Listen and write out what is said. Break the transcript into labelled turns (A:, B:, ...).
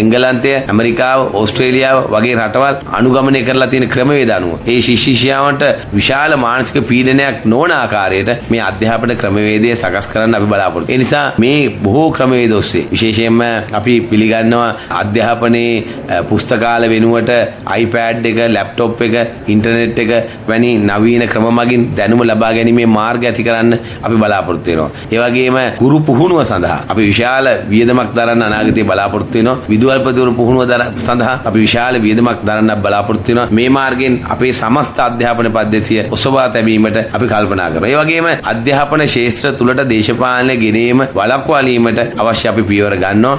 A: එංගලන්තය ඇමරිකාව ඕස්ට්‍රේලියාව වගේ රටවල් අනුගමනය කරලා තියෙන ක්‍රමවේද අනුව ඒ ශිෂ්‍යයාවන්ට විශාල මානසික පීඩනයක් නොවන ආකාරයට මේ අධ්‍යාපන ක්‍රමවේදය සකස් කරන්න අපි බලාපොරොත්තු. ඒ නිසා මේ බොහෝ ක්‍රමවේද ඔස්සේ විශේෂයෙන්ම අපි පිළිගන්නවා අධ්‍යාපනයේ පුස්තකාල වෙනුවට iPad එක, laptop එක, ඉන්ටර්නෙට් එක වැනි නවීන ක්‍රම මගින් දැනුම ලබා ගැනීමේ මාර්ග ඇති කරන්න අපි බලාපොරොත්තු වෙනවා. ඒ වගේම ගුරු පුහුණුව සඳහා අපි විශාල වියදමක් දරන්න අනාගතයේ බලාපොරොත්තු වෙනවා. විදුහල්පතිවරු පුහුණුව සඳහා අපි විශාල වියදමක් දරන්න බලාපොරොත්තු වෙනවා. මේ මාර්ගයෙන් අපේ සමස්ත අධ්‍යාපන පද්ධතිය ඔසවා තැබීමට අපි කල්පනා කරනවා. ඒ වගේම අධ්‍යාපන ශාස්ත්‍ර තුලට දේශපාලන ගෙනීම වළක්වාලීමට අවශ්‍ය අපි පියවර ගන්නවා.